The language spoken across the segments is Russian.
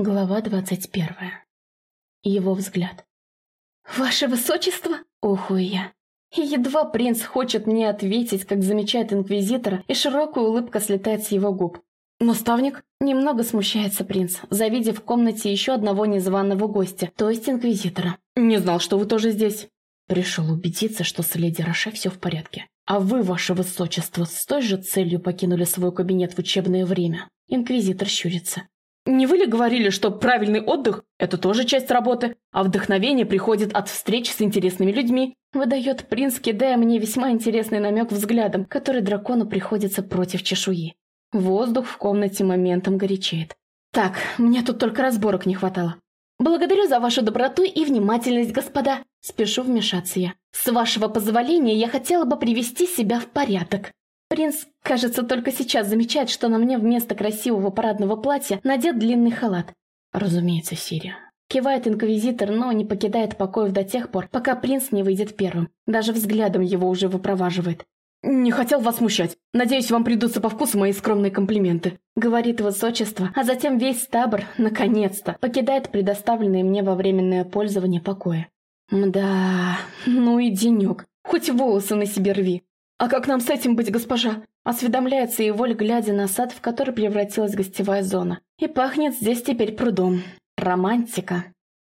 Глава двадцать первая. Его взгляд. «Ваше высочество?» – ухую я. Едва принц хочет мне ответить, как замечает инквизитора, и широкая улыбка слетает с его губ. «Наставник?» Немного смущается принц, завидев в комнате еще одного незваного гостя, то есть инквизитора. «Не знал, что вы тоже здесь». Пришел убедиться, что с леди Роше все в порядке. «А вы, ваше высочество, с той же целью покинули свой кабинет в учебное время?» Инквизитор щурится. Не вы ли говорили, что правильный отдых – это тоже часть работы, а вдохновение приходит от встреч с интересными людьми? Выдает принц, кидая мне весьма интересный намек взглядом, который дракону приходится против чешуи. Воздух в комнате моментом горячеет. Так, мне тут только разборок не хватало. Благодарю за вашу доброту и внимательность, господа. Спешу вмешаться я. С вашего позволения я хотела бы привести себя в порядок. Принц, кажется, только сейчас замечает, что на мне вместо красивого парадного платья надет длинный халат. Разумеется, Сирия. Кивает инквизитор, но не покидает покоев до тех пор, пока принц не выйдет первым. Даже взглядом его уже выпроваживает. «Не хотел вас смущать. Надеюсь, вам придутся по вкусу мои скромные комплименты», — говорит высочество, а затем весь табор, наконец-то, покидает предоставленные мне во временное пользование покоя. Мда, ну и денек. Хоть волосы на себе рви. «А как нам с этим быть, госпожа?» Осведомляется и воль, глядя на сад, в который превратилась гостевая зона. И пахнет здесь теперь прудом. Романтика.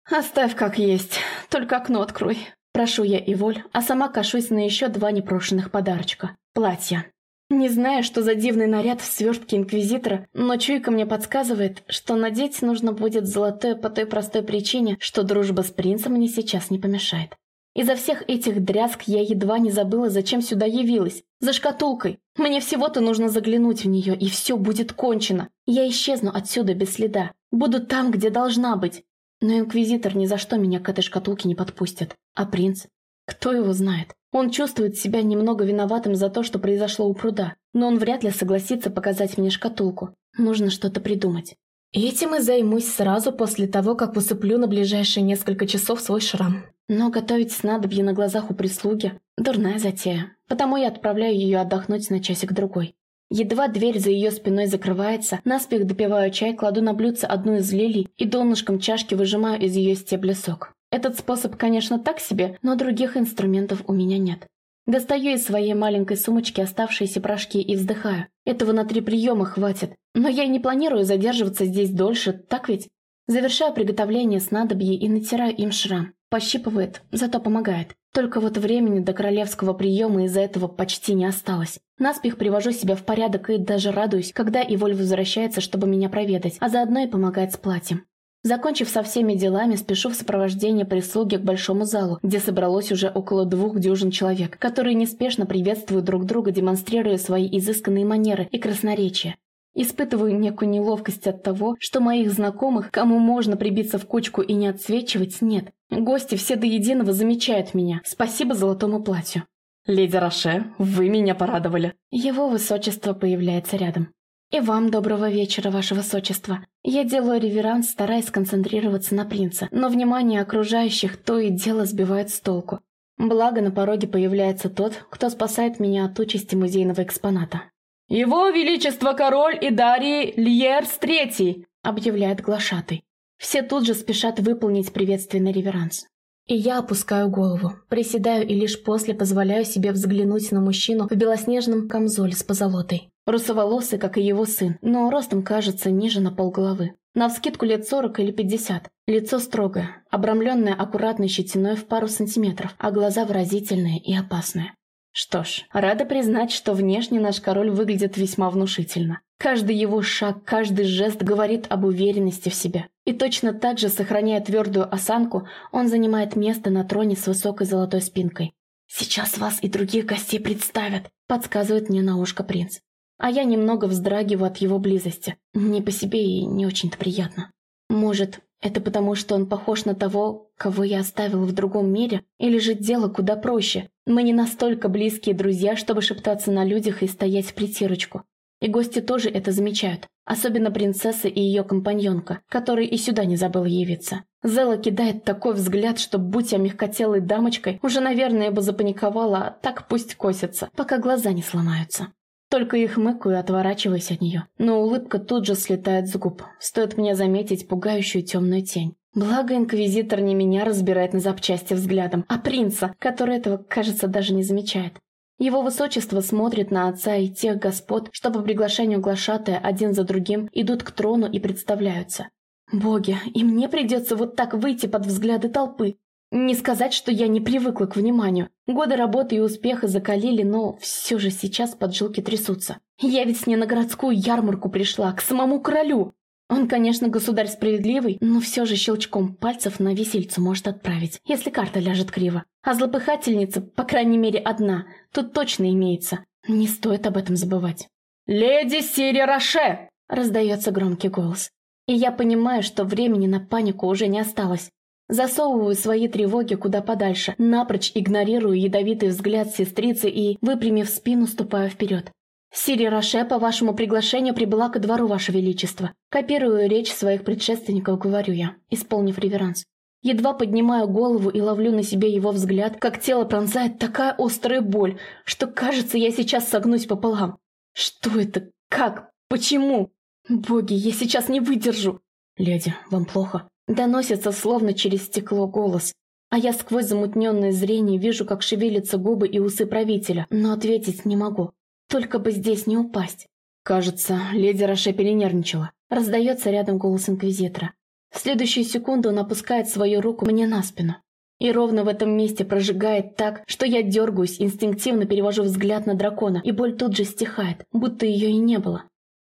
«Оставь как есть, только окно открой». Прошу я и воль, а сама кашусь на еще два непрошенных подарочка. Платья. Не знаю, что за дивный наряд в свертке Инквизитора, но чуйка мне подсказывает, что надеть нужно будет золотое по той простой причине, что дружба с принцем мне сейчас не помешает. Из-за всех этих дрязг я едва не забыла, зачем сюда явилась. За шкатулкой. Мне всего-то нужно заглянуть в нее, и все будет кончено. Я исчезну отсюда без следа. Буду там, где должна быть. Но Инквизитор ни за что меня к этой шкатулке не подпустит. А принц? Кто его знает? Он чувствует себя немного виноватым за то, что произошло у пруда. Но он вряд ли согласится показать мне шкатулку. Нужно что-то придумать. Этим и займусь сразу после того, как усыплю на ближайшие несколько часов свой шрам. Но готовить снадобье на глазах у прислуги – дурная затея, потому я отправляю ее отдохнуть на часик-другой. Едва дверь за ее спиной закрывается, наспех допиваю чай, кладу на блюдце одну из лилий и донышком чашки выжимаю из ее стебля сок. Этот способ, конечно, так себе, но других инструментов у меня нет. Достаю из своей маленькой сумочки оставшиеся порошки и вздыхаю. Этого на три приема хватит. Но я и не планирую задерживаться здесь дольше, так ведь? Завершаю приготовление снадобья и натираю им шрам. Пощипывает, зато помогает. Только вот времени до королевского приема из-за этого почти не осталось. Наспех привожу себя в порядок и даже радуюсь, когда Иволь возвращается, чтобы меня проведать, а заодно и помогает с платьем. Закончив со всеми делами, спешу в сопровождение прислуги к большому залу, где собралось уже около двух дюжин человек, которые неспешно приветствуют друг друга, демонстрируя свои изысканные манеры и красноречие. Испытываю некую неловкость от того, что моих знакомых, кому можно прибиться в кучку и не отсвечивать, нет. Гости все до единого замечают меня. Спасибо золотому платью. «Леди Роше, вы меня порадовали». Его высочество появляется рядом. «И вам доброго вечера, ваше высочество. Я делаю реверанс, стараясь сконцентрироваться на принце, но внимание окружающих то и дело сбивает с толку. Благо на пороге появляется тот, кто спасает меня от участи музейного экспоната. «Его Величество Король и Дарий Льерс Третий!» – объявляет глашатый. Все тут же спешат выполнить приветственный реверанс. И я опускаю голову, приседаю и лишь после позволяю себе взглянуть на мужчину в белоснежном камзоле с позолотой. Русоволосый, как и его сын, но ростом кажется ниже на полголовы. Навскидку лет сорок или пятьдесят. Лицо строгое, обрамленное аккуратной щетиной в пару сантиметров, а глаза выразительные и опасные. Что ж, рада признать, что внешне наш король выглядит весьма внушительно. Каждый его шаг, каждый жест говорит об уверенности в себе. И точно так же, сохраняя твердую осанку, он занимает место на троне с высокой золотой спинкой. «Сейчас вас и других гостей представят», — подсказывает мне на ушко принц а я немного вздрагиваю от его близости. Не по себе и не очень-то приятно. Может, это потому, что он похож на того, кого я оставила в другом мире, или же дело куда проще. Мы не настолько близкие друзья, чтобы шептаться на людях и стоять в притирочку. И гости тоже это замечают, особенно принцесса и ее компаньонка, которая и сюда не забыла явиться. Зела кидает такой взгляд, что, будь я мягкотелой дамочкой, уже, наверное, бы запаниковала, а так пусть косится, пока глаза не сломаются. Только и хмыкаю, отворачиваясь от нее. Но улыбка тут же слетает с губ. Стоит мне заметить пугающую темную тень. Благо, инквизитор не меня разбирает на запчасти взглядом, а принца, который этого, кажется, даже не замечает. Его высочество смотрит на отца и тех господ, что по приглашению глашатая один за другим идут к трону и представляются. Боги, и мне придется вот так выйти под взгляды толпы. Не сказать, что я не привыкла к вниманию. Годы работы и успеха закалили, но все же сейчас поджилки трясутся. Я ведь не на городскую ярмарку пришла, к самому королю. Он, конечно, государь справедливый, но все же щелчком пальцев на висельцу может отправить, если карта ляжет криво. А злопыхательница, по крайней мере, одна, тут точно имеется. Не стоит об этом забывать. «Леди Сири Роше!» – раздается громкий голос. И я понимаю, что времени на панику уже не осталось. Засовываю свои тревоги куда подальше, напрочь игнорирую ядовитый взгляд сестрицы и, выпрямив спину, ступаю вперед. Сири Роше по вашему приглашению прибыла ко двору, ваше величество. Копирую речь своих предшественников, говорю я, исполнив реверанс. Едва поднимаю голову и ловлю на себе его взгляд, как тело пронзает такая острая боль, что кажется, я сейчас согнусь пополам. Что это? Как? Почему? Боги, я сейчас не выдержу. Леди, вам плохо? Доносится словно через стекло голос. А я сквозь замутненное зрение вижу, как шевелятся губы и усы правителя, но ответить не могу. Только бы здесь не упасть. Кажется, леди Роше перенервничала. Раздается рядом голос Инквизитора. В следующую секунду он опускает свою руку мне на спину. И ровно в этом месте прожигает так, что я дергаюсь, инстинктивно перевожу взгляд на дракона, и боль тут же стихает, будто ее и не было.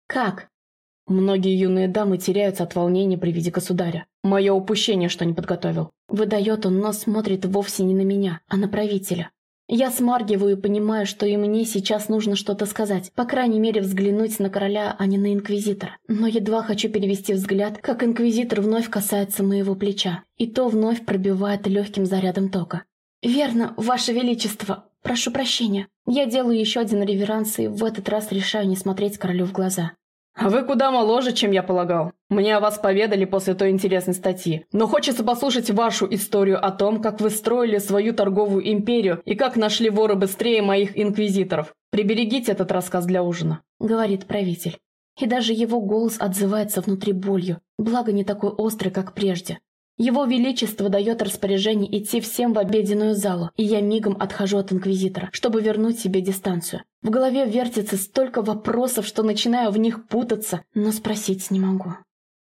Как? Многие юные дамы теряются от волнения при виде государя. Мое упущение, что не подготовил. Выдает он, но смотрит вовсе не на меня, а на правителя. Я смаргиваю и понимаю, что и мне сейчас нужно что-то сказать, по крайней мере взглянуть на короля, а не на инквизитора. Но едва хочу перевести взгляд, как инквизитор вновь касается моего плеча, и то вновь пробивает легким зарядом тока. «Верно, ваше величество, прошу прощения. Я делаю еще один реверанс и в этот раз решаю не смотреть королю в глаза. А вы куда моложе, чем я полагал. Мне о вас поведали после той интересной статьи. Но хочется послушать вашу историю о том, как вы строили свою торговую империю и как нашли вора быстрее моих инквизиторов. Приберегите этот рассказ для ужина», — говорит правитель. И даже его голос отзывается внутри болью, благо не такой острый, как прежде. Его Величество дает распоряжение идти всем в обеденную залу, и я мигом отхожу от Инквизитора, чтобы вернуть себе дистанцию. В голове вертится столько вопросов, что начинаю в них путаться, но спросить не могу.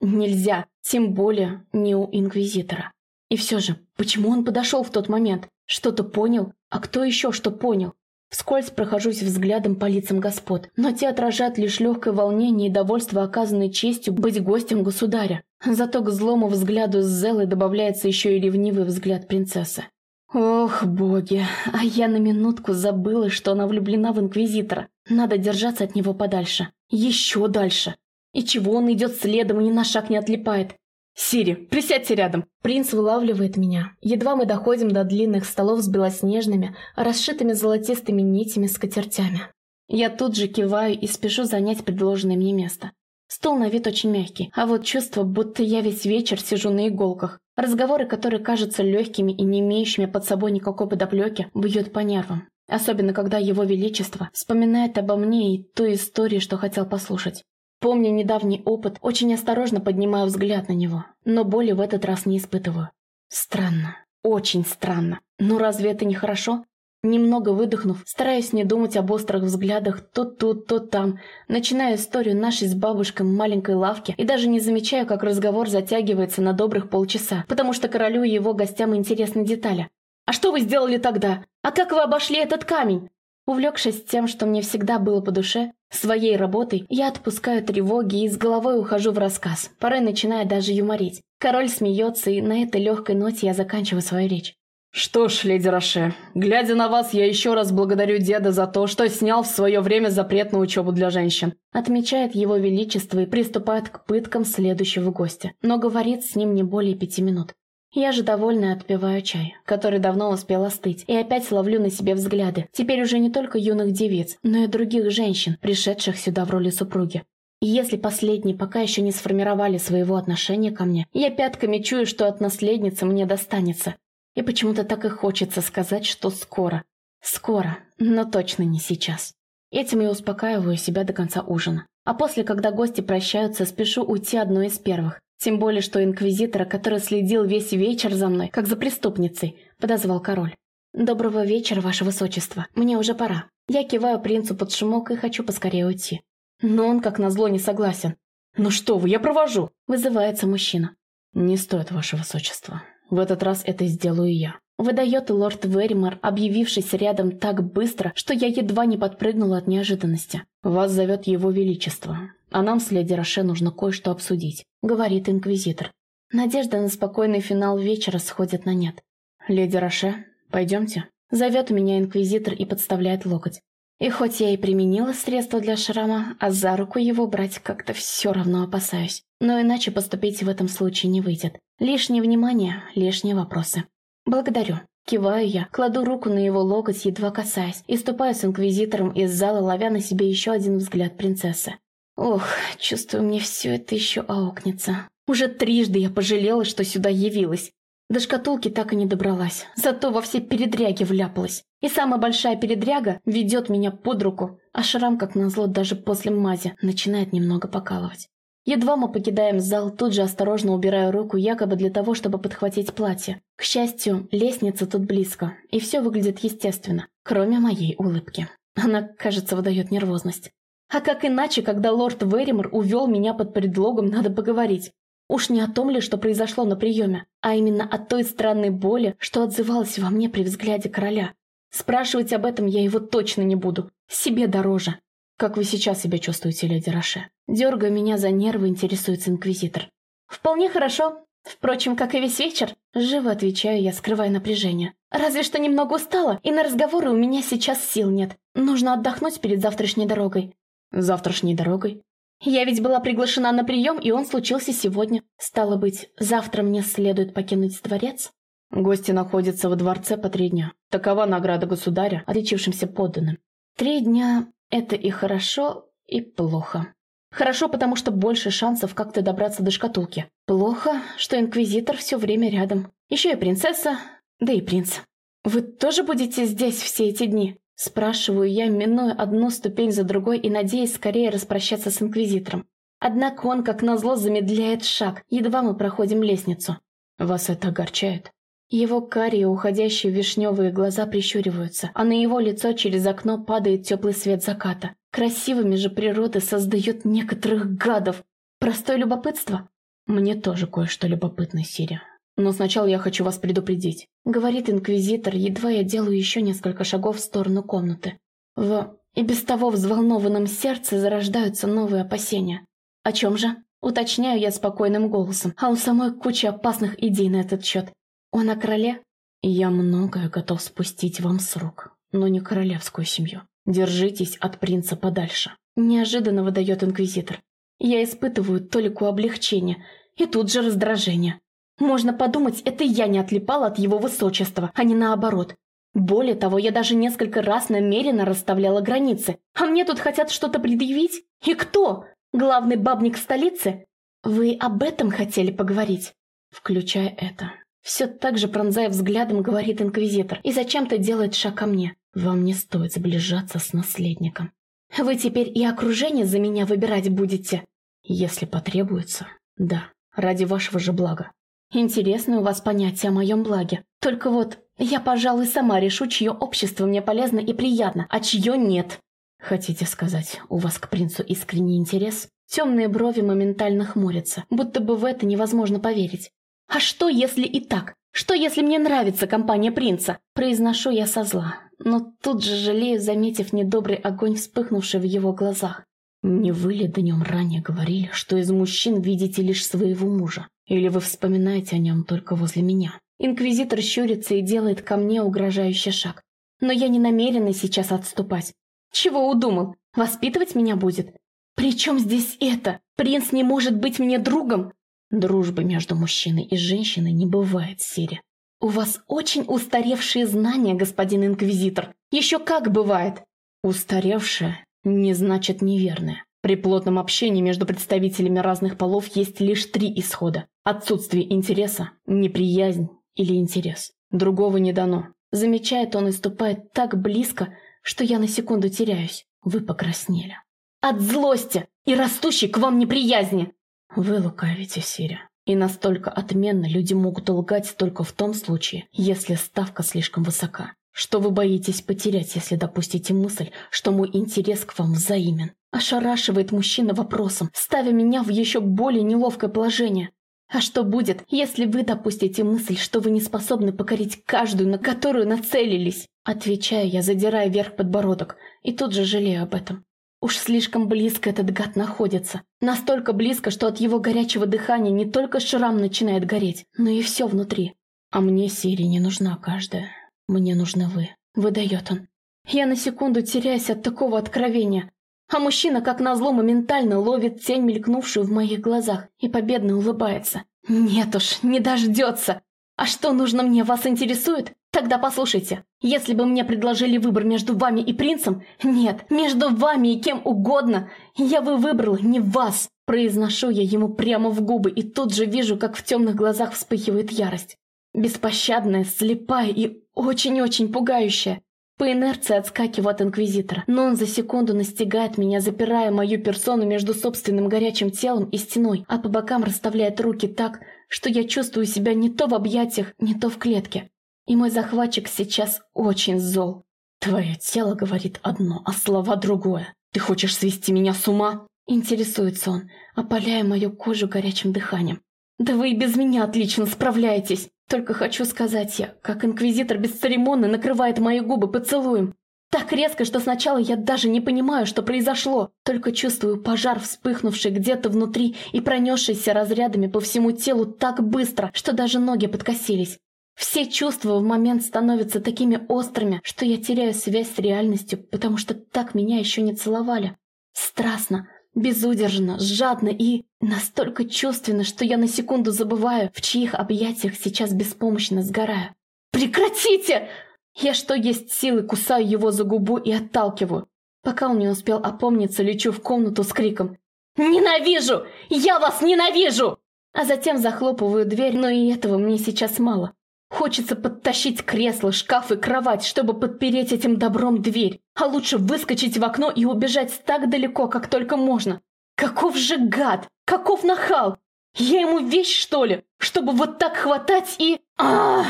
Нельзя, тем более не у Инквизитора. И все же, почему он подошел в тот момент? Что-то понял? А кто еще что понял? Вскользь прохожусь взглядом по лицам господ, но те отражают лишь легкое волнение и довольство оказанной честью быть гостем государя. Зато к злому взгляду с Зелой добавляется еще и ревнивый взгляд принцессы. Ох, боги, а я на минутку забыла, что она влюблена в Инквизитора. Надо держаться от него подальше. Еще дальше. И чего он идет следом и ни на шаг не отлипает? «Сири, присядьте рядом!» Принц вылавливает меня. Едва мы доходим до длинных столов с белоснежными, расшитыми золотистыми нитями скатертями. Я тут же киваю и спешу занять предложенное мне место. Стол на вид очень мягкий, а вот чувство, будто я весь вечер сижу на иголках. Разговоры, которые кажутся легкими и не имеющими под собой никакой подоплеки, бьют по нервам. Особенно, когда его величество вспоминает обо мне и той истории, что хотел послушать. Помня недавний опыт, очень осторожно поднимаю взгляд на него, но боли в этот раз не испытываю. Странно. Очень странно. Но разве это не хорошо? Немного выдохнув, стараясь не думать об острых взглядах то тут, то там, начинаю историю нашей с бабушкой маленькой лавки и даже не замечаю, как разговор затягивается на добрых полчаса, потому что королю и его гостям интересны детали. «А что вы сделали тогда? А как вы обошли этот камень?» Увлекшись тем, что мне всегда было по душе, своей работой, я отпускаю тревоги и с головой ухожу в рассказ, порой начиная даже юморить. Король смеется, и на этой легкой ноте я заканчиваю свою речь. «Что ж, леди Роше, глядя на вас, я еще раз благодарю деда за то, что снял в свое время запрет на учебу для женщин», отмечает его величество и приступает к пыткам следующего гостя, но говорит с ним не более пяти минут. Я же довольно отпиваю чай, который давно успел остыть, и опять ловлю на себе взгляды, теперь уже не только юных девиц, но и других женщин, пришедших сюда в роли супруги. Если последние пока еще не сформировали своего отношения ко мне, я пятками чую, что от наследницы мне достанется. И почему-то так и хочется сказать, что скоро. Скоро, но точно не сейчас. Этим я успокаиваю себя до конца ужина. А после, когда гости прощаются, спешу уйти одной из первых. Тем более, что инквизитора, который следил весь вечер за мной, как за преступницей, подозвал король. «Доброго вечера, ваше высочество. Мне уже пора». Я киваю принцу под шумок и хочу поскорее уйти. Но он, как назло, не согласен. «Ну что вы, я провожу!» – вызывается мужчина. «Не стоит, ваше высочество. В этот раз это сделаю я». Выдает лорд Веримор, объявившийся рядом так быстро, что я едва не подпрыгнула от неожиданности. «Вас зовет его величество, а нам с леди Роше нужно кое-что обсудить», — говорит инквизитор. Надежда на спокойный финал вечера сходит на нет. «Леди Роше, пойдемте?» Зовет меня инквизитор и подставляет локоть. И хоть я и применила средства для шрама, а за руку его брать как-то все равно опасаюсь. Но иначе поступить в этом случае не выйдет. Лишнее внимание, лишние вопросы. «Благодарю». Киваю я, кладу руку на его локоть, едва касаясь, и ступаю с инквизитором из зала, ловя на себе еще один взгляд принцессы. Ох, чувствую, мне все это еще аукнется. Уже трижды я пожалела, что сюда явилась. До шкатулки так и не добралась, зато во все передряги вляпалась. И самая большая передряга ведет меня под руку, а шрам, как назло, даже после мази, начинает немного покалывать. Едва мы покидаем зал, тут же осторожно убираю руку, якобы для того, чтобы подхватить платье. К счастью, лестница тут близко, и все выглядит естественно, кроме моей улыбки. Она, кажется, выдает нервозность. А как иначе, когда лорд Веримор увел меня под предлогом «надо поговорить»? Уж не о том ли, что произошло на приеме, а именно о той странной боли, что отзывалась во мне при взгляде короля. Спрашивать об этом я его точно не буду. Себе дороже. «Как вы сейчас себя чувствуете, леди Роше?» Дергая меня за нервы, интересуется инквизитор. «Вполне хорошо. Впрочем, как и весь вечер». Живо отвечаю я, скрывая напряжение. «Разве что немного устала, и на разговоры у меня сейчас сил нет. Нужно отдохнуть перед завтрашней дорогой». «Завтрашней дорогой?» «Я ведь была приглашена на прием, и он случился сегодня. Стало быть, завтра мне следует покинуть дворец?» Гости находятся во дворце по три дня. Такова награда государя, отличившимся подданным. Три дня это и хорошо, и плохо. Хорошо, потому что больше шансов как-то добраться до шкатулки. Плохо, что Инквизитор все время рядом. Еще и принцесса, да и принц. «Вы тоже будете здесь все эти дни?» Спрашиваю я, минуя одну ступень за другой и надеясь скорее распрощаться с Инквизитором. Однако он, как назло, замедляет шаг, едва мы проходим лестницу. «Вас это огорчает?» Его карие, уходящие вишневые глаза прищуриваются, а на его лицо через окно падает теплый свет заката. Красивыми же природа создает некоторых гадов. Простое любопытство? Мне тоже кое-что любопытно, Сири. Но сначала я хочу вас предупредить. Говорит инквизитор, едва я делаю еще несколько шагов в сторону комнаты. В и без того взволнованном сердце зарождаются новые опасения. О чем же? Уточняю я спокойным голосом, а у самой куча опасных идей на этот счет. Он о короле? Я многое готов спустить вам с рук, но не королевскую семью. Держитесь от принца подальше. Неожиданно выдает инквизитор. Я испытываю толику облегчения и тут же раздражение. Можно подумать, это я не отлипала от его высочества, а не наоборот. Более того, я даже несколько раз намеренно расставляла границы. А мне тут хотят что-то предъявить? И кто? Главный бабник столицы? Вы об этом хотели поговорить? Включая это. Все так же пронзая взглядом, говорит инквизитор, и зачем-то делает шаг ко мне. Вам не стоит сближаться с наследником. Вы теперь и окружение за меня выбирать будете? Если потребуется, да, ради вашего же блага. Интересно у вас понятие о моем благе. Только вот, я, пожалуй, сама решу, чье общество мне полезно и приятно, а чье нет. Хотите сказать, у вас к принцу искренний интерес? Темные брови моментально хмурятся, будто бы в это невозможно поверить. «А что, если и так? Что, если мне нравится компания принца?» Произношу я со зла, но тут же жалею, заметив недобрый огонь, вспыхнувший в его глазах. «Не вы ли до нем ранее говорили, что из мужчин видите лишь своего мужа? Или вы вспоминаете о нем только возле меня?» Инквизитор щурится и делает ко мне угрожающий шаг. Но я не намерена сейчас отступать. Чего удумал? Воспитывать меня будет? Причем здесь это? Принц не может быть мне другом? Дружбы между мужчиной и женщиной не бывает, Сири. У вас очень устаревшие знания, господин инквизитор. Еще как бывает. Устаревшее не значит неверное. При плотном общении между представителями разных полов есть лишь три исхода. Отсутствие интереса, неприязнь или интерес. Другого не дано. Замечает он и ступает так близко, что я на секунду теряюсь. Вы покраснели. От злости и растущей к вам неприязни. Вы лукавите, Сирия. И настолько отменно люди могут лгать только в том случае, если ставка слишком высока. Что вы боитесь потерять, если допустите мысль, что мой интерес к вам взаимен? Ошарашивает мужчина вопросом, ставя меня в еще более неловкое положение. А что будет, если вы допустите мысль, что вы не способны покорить каждую, на которую нацелились? Отвечаю я, задирая вверх подбородок, и тут же жалею об этом. Уж слишком близко этот гад находится. Настолько близко, что от его горячего дыхания не только шрам начинает гореть, но и все внутри. А мне, Сири, не нужна каждая. Мне нужны вы. Выдает он. Я на секунду теряюсь от такого откровения. А мужчина, как назло, моментально ловит тень, мелькнувшую в моих глазах, и победно улыбается. Нет уж, не дождется. А что нужно мне, вас интересует? Тогда послушайте, если бы мне предложили выбор между вами и принцем, нет, между вами и кем угодно, я бы выбрала не вас. Произношу я ему прямо в губы и тут же вижу, как в темных глазах вспыхивает ярость. Беспощадная, слепая и очень-очень пугающая. По инерции отскакиваю от Инквизитора, но он за секунду настигает меня, запирая мою персону между собственным горячим телом и стеной, а по бокам расставляет руки так, что я чувствую себя не то в объятиях, не то в клетке. И мой захватчик сейчас очень зол. Твое тело говорит одно, а слова другое. Ты хочешь свести меня с ума? Интересуется он, опаляя мою кожу горячим дыханием. Да вы и без меня отлично справляетесь. Только хочу сказать я, как инквизитор бесцеремонно накрывает мои губы поцелуем. Так резко, что сначала я даже не понимаю, что произошло, только чувствую пожар, вспыхнувший где-то внутри и пронесшийся разрядами по всему телу так быстро, что даже ноги подкосились. Все чувства в момент становятся такими острыми, что я теряю связь с реальностью, потому что так меня еще не целовали. Страстно, безудержно, жадно и настолько чувственно, что я на секунду забываю, в чьих объятиях сейчас беспомощно сгораю. «Прекратите!» Я что есть силы кусаю его за губу и отталкиваю. Пока он не успел опомниться, лечу в комнату с криком «Ненавижу! Я вас ненавижу!» А затем захлопываю дверь, но и этого мне сейчас мало. Хочется подтащить кресло, шкаф и кровать, чтобы подпереть этим добром дверь. А лучше выскочить в окно и убежать так далеко, как только можно. Каков же гад! Каков нахал! Я ему вещь, что ли? Чтобы вот так хватать и... а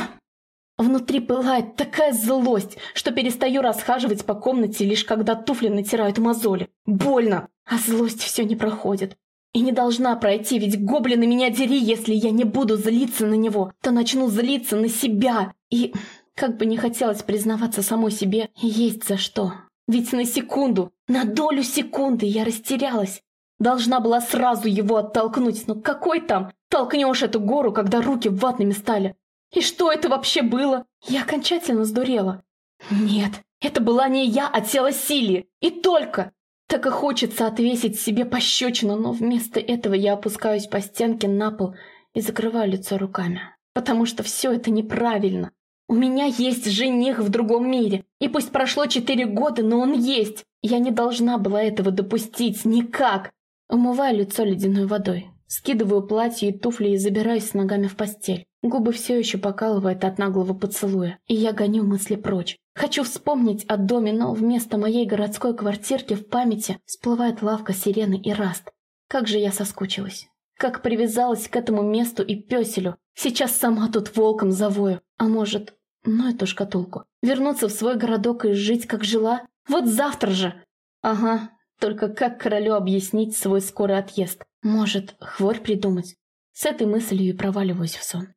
Внутри пылает такая злость, что перестаю расхаживать по комнате, лишь когда туфли натирают мозоли. Больно, а злость все не проходит. И не должна пройти, ведь гоблины меня дери, если я не буду злиться на него, то начну злиться на себя. И, как бы не хотелось признаваться самой себе, есть за что. Ведь на секунду, на долю секунды я растерялась. Должна была сразу его оттолкнуть, но какой там? Толкнешь эту гору, когда руки ватными стали. И что это вообще было? Я окончательно сдурела. Нет, это была не я, а тело Силии. И только. Так и хочется отвесить себе пощечину, но вместо этого я опускаюсь по стенке на пол и закрываю лицо руками. Потому что все это неправильно. У меня есть жених в другом мире, и пусть прошло четыре года, но он есть. Я не должна была этого допустить, никак. Умываю лицо ледяной водой, скидываю платье и туфли и забираюсь с ногами в постель. Губы все еще покалывают от наглого поцелуя, и я гоню мысли прочь. Хочу вспомнить о доме, но вместо моей городской квартирки в памяти всплывает лавка сирены и раст. Как же я соскучилась. Как привязалась к этому месту и песелю. Сейчас сама тут волком завою. А может, ну эту шкатулку. Вернуться в свой городок и жить, как жила? Вот завтра же! Ага, только как королю объяснить свой скорый отъезд? Может, хворь придумать? С этой мыслью и проваливаюсь в сон.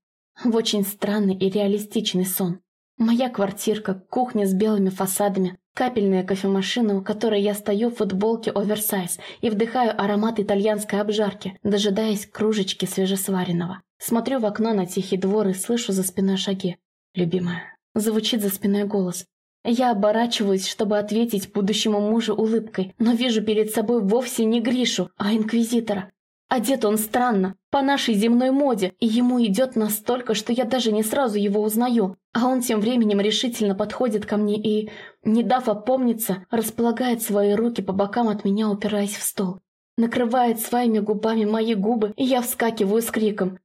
В очень странный и реалистичный сон. Моя квартирка, кухня с белыми фасадами, капельная кофемашина, у которой я стою в футболке оверсайз и вдыхаю аромат итальянской обжарки, дожидаясь кружечки свежесваренного. Смотрю в окно на тихий двор и слышу за спиной шаги. «Любимая». Звучит за спиной голос. Я оборачиваюсь, чтобы ответить будущему мужу улыбкой, но вижу перед собой вовсе не Гришу, а Инквизитора. Одет он странно, по нашей земной моде, и ему идет настолько, что я даже не сразу его узнаю. А он тем временем решительно подходит ко мне и, не дав опомниться, располагает свои руки по бокам от меня, упираясь в стол. Накрывает своими губами мои губы, и я вскакиваю с криком.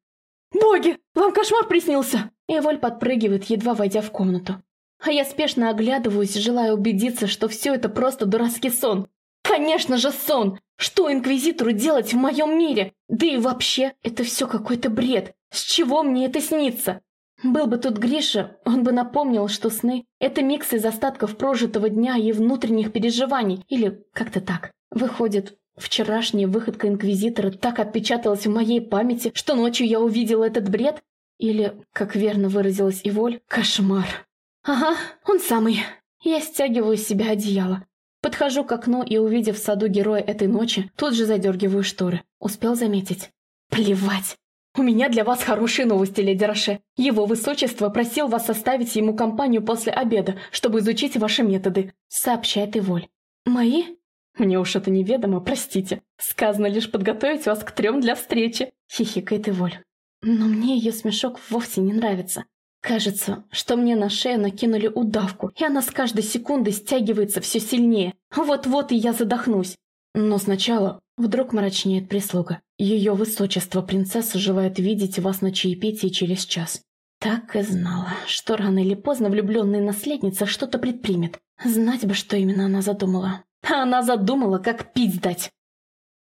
«Боги, вам кошмар приснился!» И Воль подпрыгивает, едва войдя в комнату. а я спешно оглядываюсь, желая убедиться, что все это просто дурацкий сон. Конечно же сон! Что инквизитору делать в моем мире? Да и вообще, это все какой-то бред. С чего мне это снится? Был бы тут Гриша, он бы напомнил, что сны – это микс из остатков прожитого дня и внутренних переживаний, или как-то так. Выходит, вчерашняя выходка Инквизитора так отпечаталась в моей памяти, что ночью я увидела этот бред? Или, как верно выразилась Иволь, кошмар. Ага, он самый. Я стягиваю с себя одеяло. Подхожу к окну и, увидев в саду героя этой ночи, тут же задергиваю шторы. Успел заметить. Плевать. У меня для вас хорошие новости, леди Роше. Его высочество просил вас составить ему компанию после обеда, чтобы изучить ваши методы, сообщает Иволь. Мои? Мне уж это неведомо, простите. Сказано лишь подготовить вас к трем для встречи, хихикает Иволь. Но мне ее смешок вовсе не нравится. Кажется, что мне на шею накинули удавку, и она с каждой секундой стягивается все сильнее. Вот-вот и я задохнусь. Но сначала вдруг мрачнеет прислуга. Ее высочество принцесса желает видеть вас на чаепитии через час. Так и знала, что рано или поздно влюбленная наследница что-то предпримет. Знать бы, что именно она задумала. А она задумала, как пить дать.